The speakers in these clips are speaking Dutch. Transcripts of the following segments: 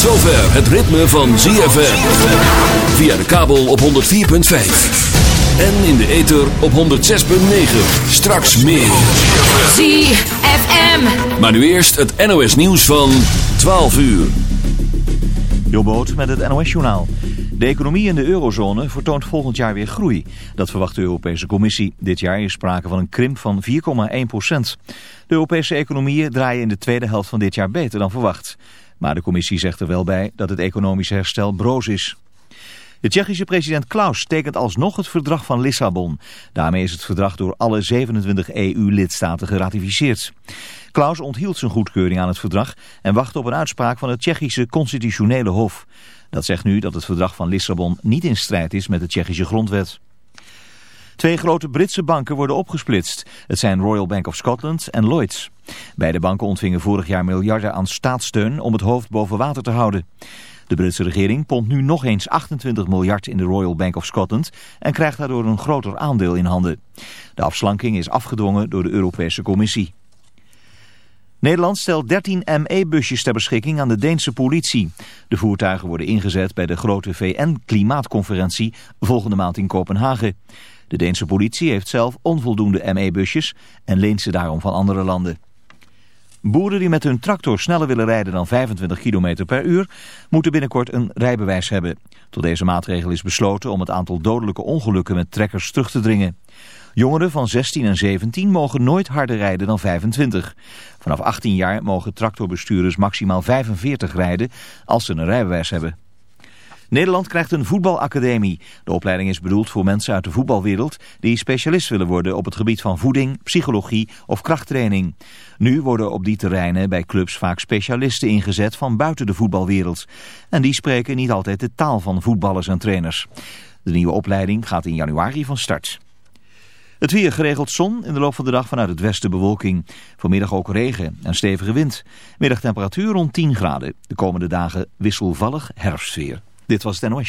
Tot zover het ritme van ZFM. Via de kabel op 104.5. En in de ether op 106.9. Straks meer. ZFM. Maar nu eerst het NOS nieuws van 12 uur. Jobboot met het NOS-journaal. De economie in de eurozone vertoont volgend jaar weer groei. Dat verwacht de Europese Commissie. Dit jaar is sprake van een krimp van 4,1 procent. De Europese economieën draaien in de tweede helft van dit jaar beter dan verwacht. Maar de Commissie zegt er wel bij dat het economische herstel broos is. De Tsjechische president Klaus tekent alsnog het verdrag van Lissabon. Daarmee is het verdrag door alle 27 EU-lidstaten geratificeerd. Klaus onthield zijn goedkeuring aan het verdrag en wachtte op een uitspraak van het Tsjechische constitutionele hof. Dat zegt nu dat het verdrag van Lissabon niet in strijd is met de Tsjechische grondwet. Twee grote Britse banken worden opgesplitst. Het zijn Royal Bank of Scotland en Lloyds. Beide banken ontvingen vorig jaar miljarden aan staatssteun om het hoofd boven water te houden. De Britse regering pompt nu nog eens 28 miljard in de Royal Bank of Scotland en krijgt daardoor een groter aandeel in handen. De afslanking is afgedwongen door de Europese Commissie. Nederland stelt 13 ME-busjes ter beschikking aan de Deense politie. De voertuigen worden ingezet bij de grote VN-klimaatconferentie volgende maand in Kopenhagen. De Deense politie heeft zelf onvoldoende ME-busjes en leent ze daarom van andere landen. Boeren die met hun tractor sneller willen rijden dan 25 km per uur... moeten binnenkort een rijbewijs hebben. Tot deze maatregel is besloten om het aantal dodelijke ongelukken met trekkers terug te dringen. Jongeren van 16 en 17 mogen nooit harder rijden dan 25. Vanaf 18 jaar mogen tractorbestuurders maximaal 45 rijden als ze een rijbewijs hebben. Nederland krijgt een voetbalacademie. De opleiding is bedoeld voor mensen uit de voetbalwereld die specialist willen worden op het gebied van voeding, psychologie of krachttraining. Nu worden op die terreinen bij clubs vaak specialisten ingezet van buiten de voetbalwereld. En die spreken niet altijd de taal van voetballers en trainers. De nieuwe opleiding gaat in januari van start. Het weer geregeld zon, in de loop van de dag vanuit het westen bewolking. Vanmiddag ook regen en stevige wind. Middagtemperatuur rond 10 graden. De komende dagen wisselvallig herfstweer. Dit was het NOS.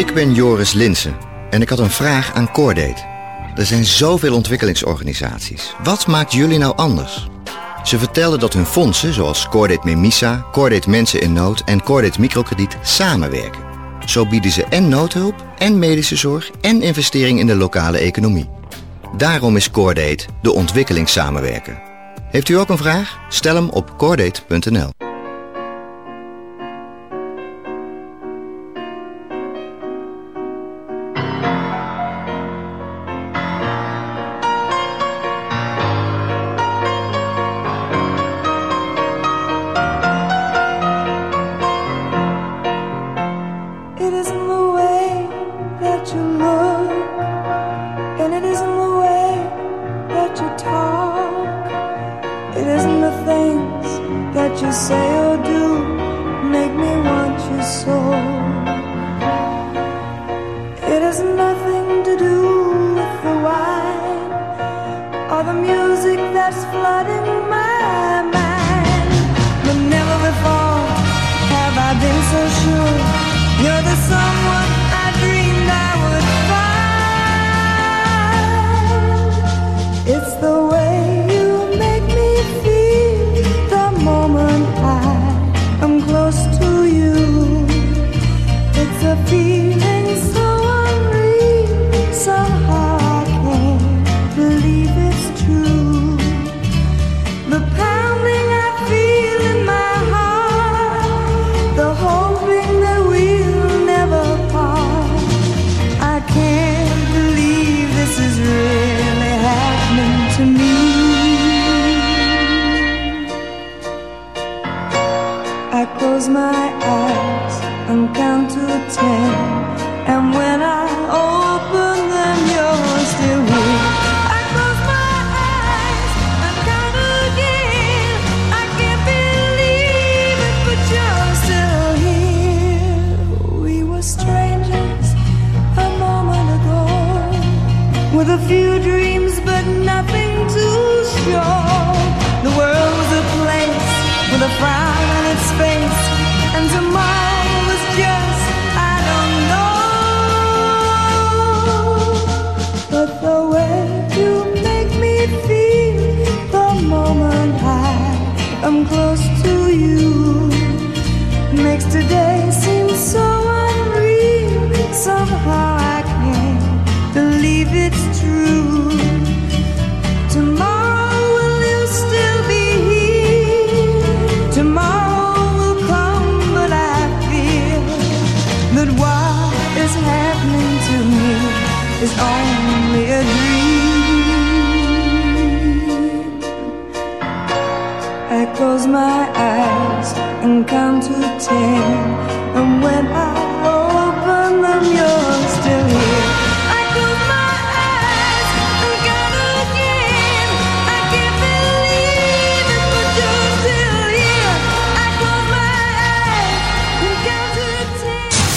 Ik ben Joris Linsen en ik had een vraag aan Cordate. Er zijn zoveel ontwikkelingsorganisaties. Wat maakt jullie nou anders? Ze vertelden dat hun fondsen, zoals Cordate Memisa, Cordate Mensen in Nood en Cordate Microkrediet, samenwerken. Zo bieden ze en noodhulp, en medische zorg, en investering in de lokale economie. Daarom is Cordate de ontwikkelingssamenwerker. Heeft u ook een vraag? Stel hem op cordate.nl.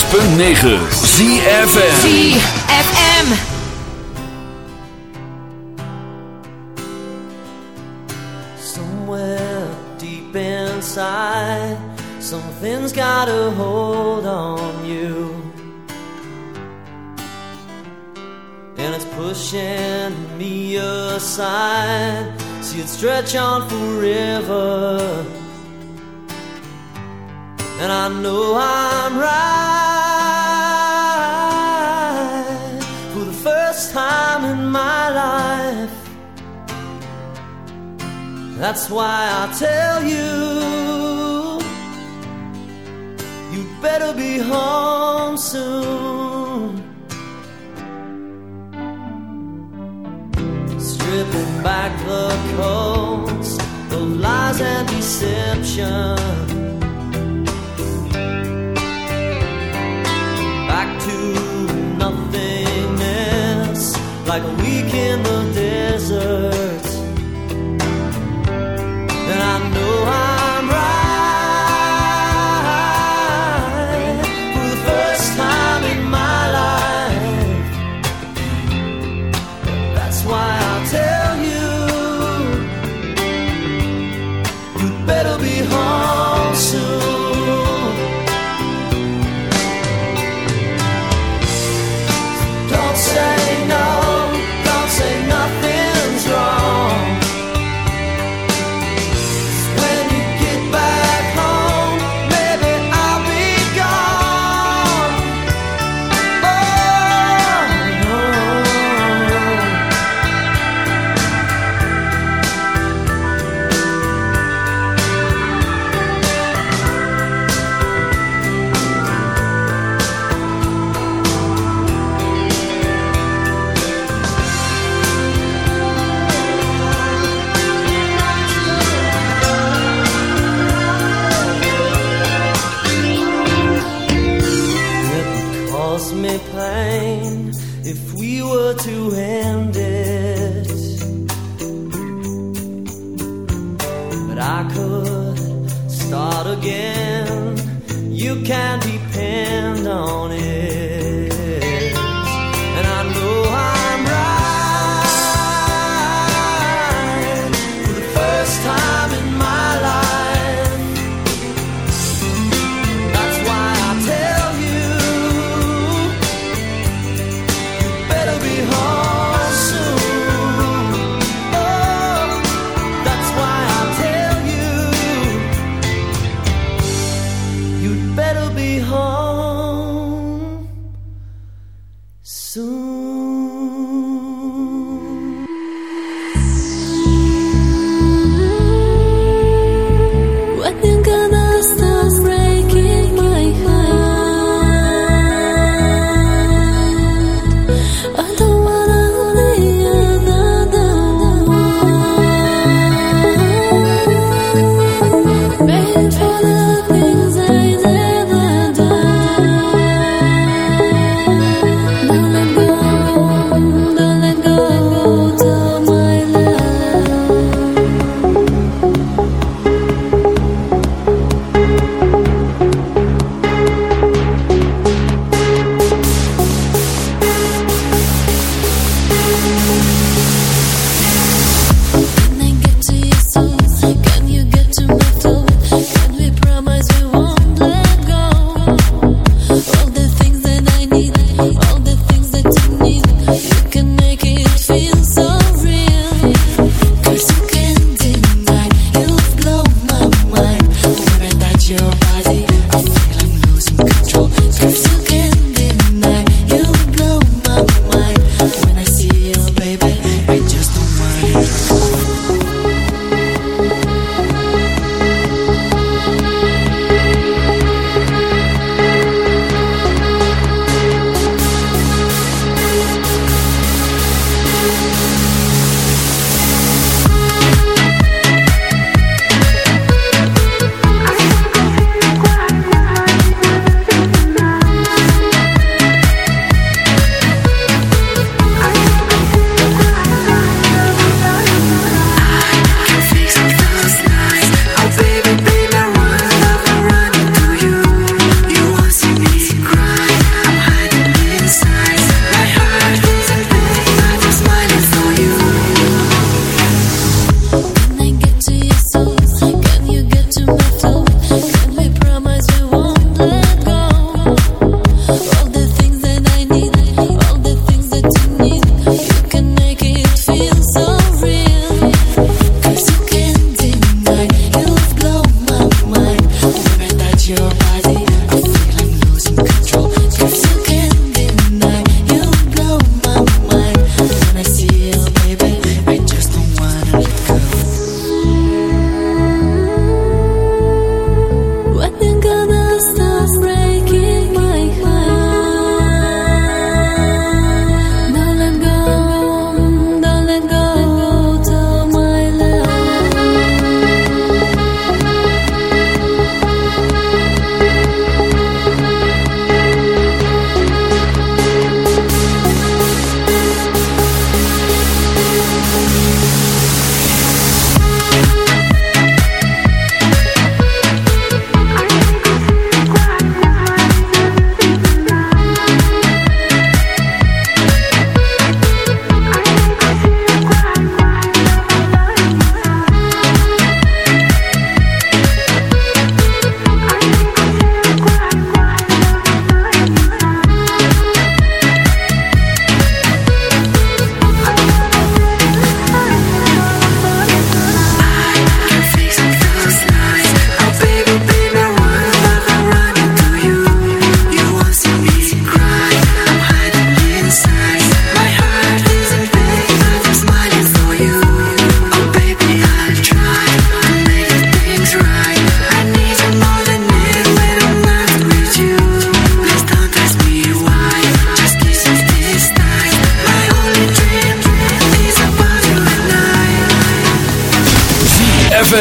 106.9 ZFM ZFM inside Something's got a hold on you. And it's pushing me aside. See it stretch on forever Why I tell you, you'd better be home soon. Stripping back the coats, the lies and deception. Back to nothingness, like a week in the desert. Why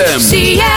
ZFM.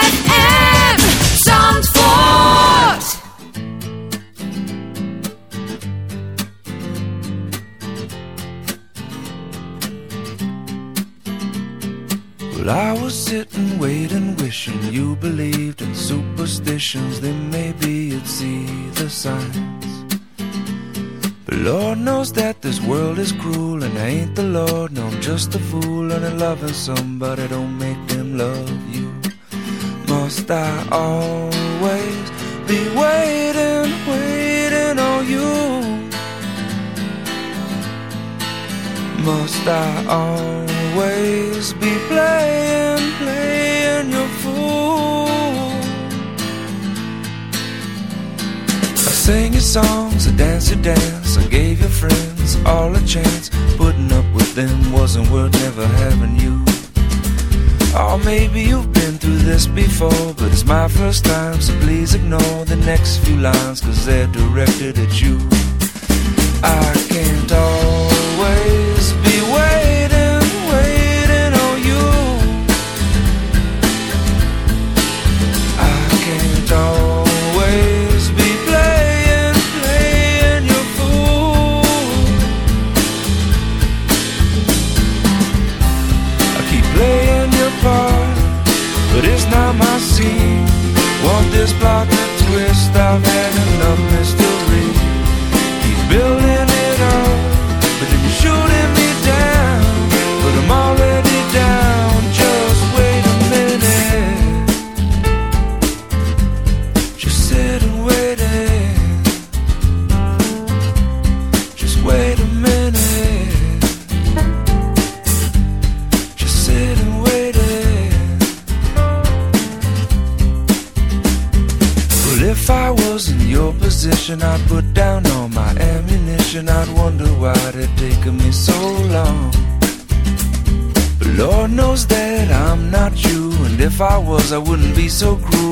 I was, I wouldn't be so cruel.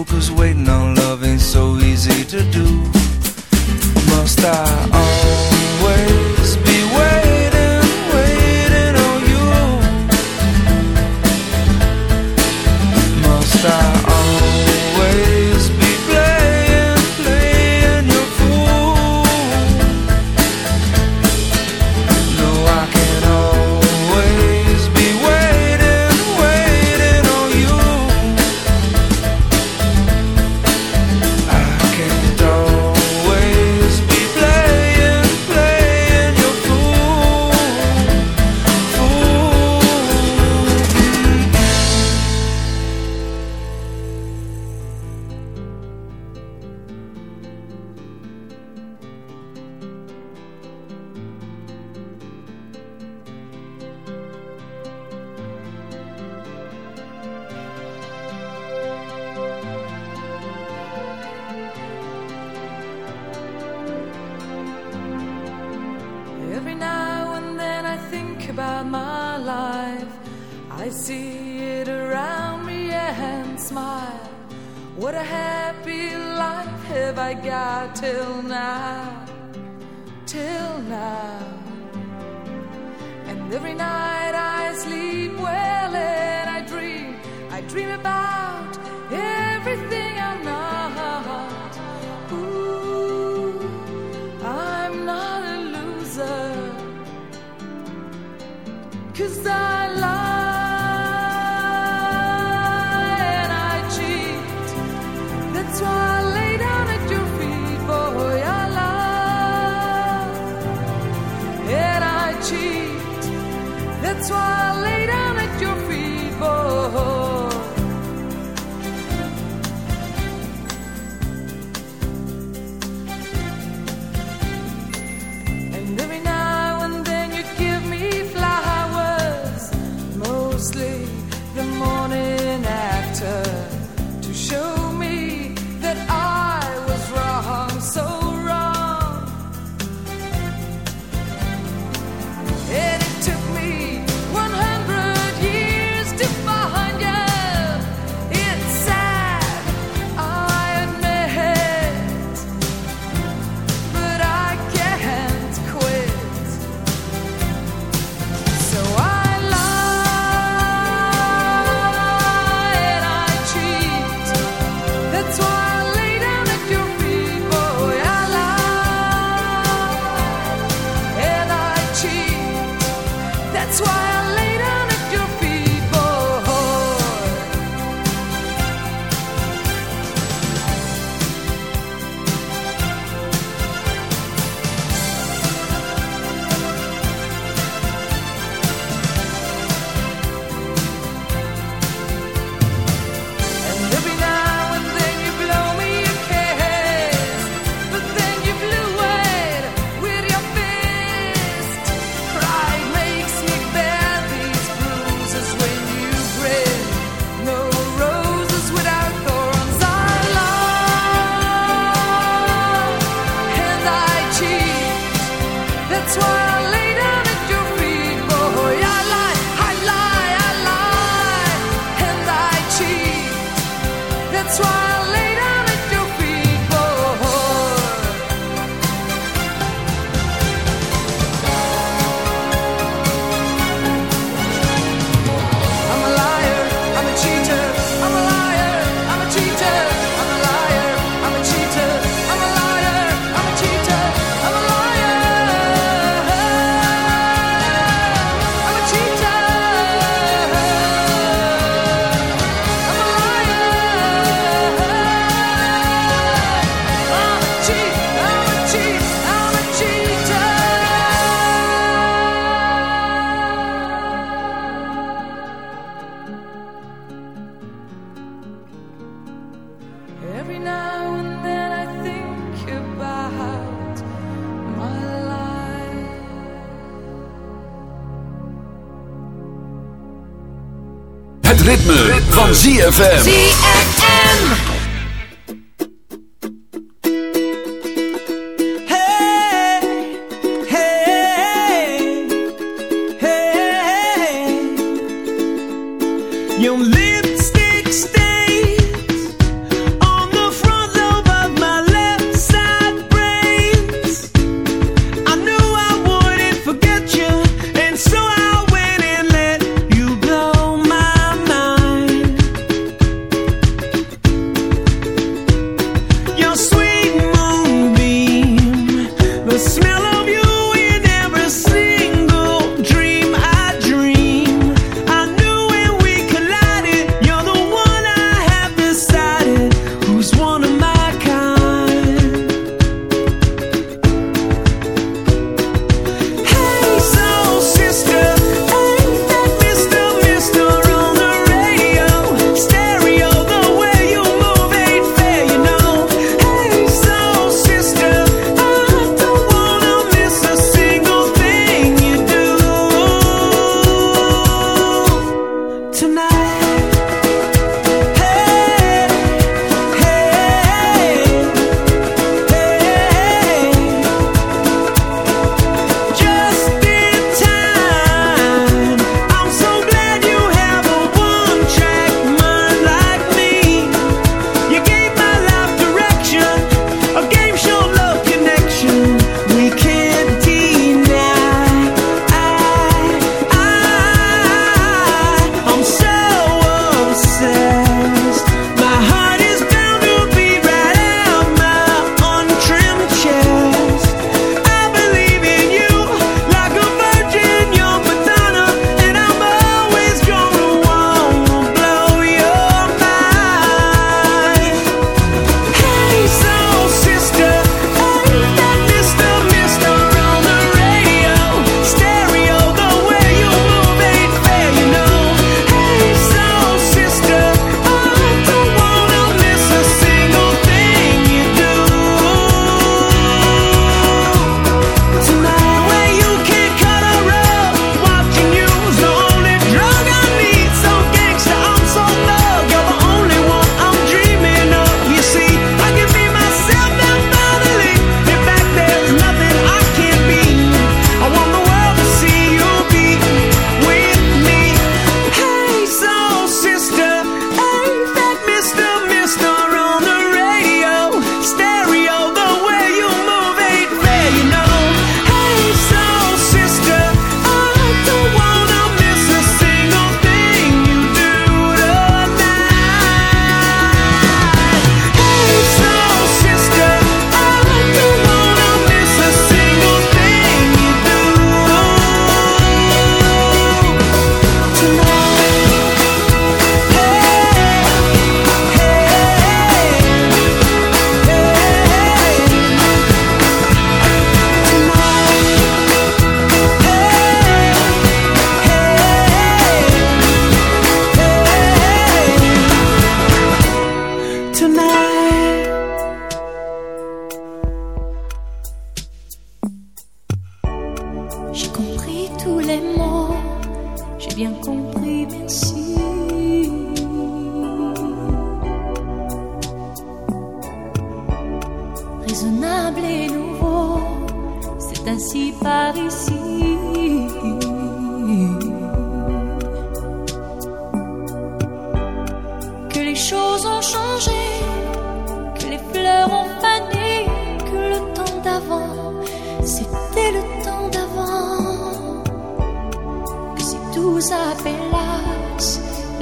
have I got till now, till now? And every night I sleep well and I dream, I dream about. ZFM.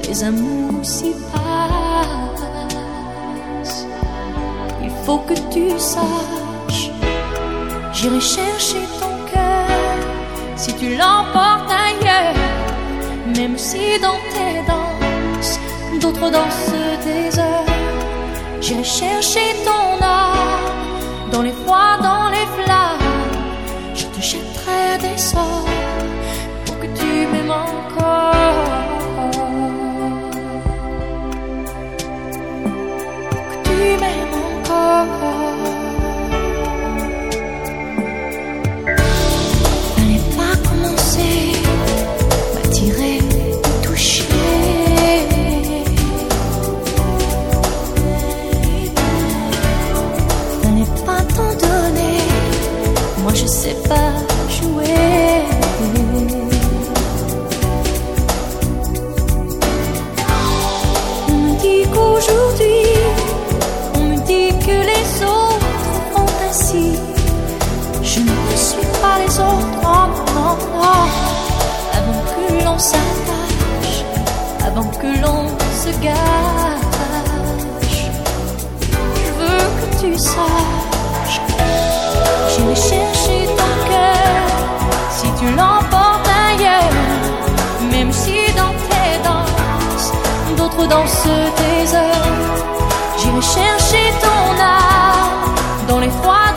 Les amours s'y passent. Il faut que tu saches, j'irai chercher ton cœur si tu l'emportes ailleurs, même si dans tes danses, d'autres dansent des heures. J'irai chercher ton Je veux que tu saches. J'irai chercher ton cœur si tu l'emportes ailleurs. Même si dans tes danses, d'autres dansent tes heures. J'irai chercher ton âme dans les froids.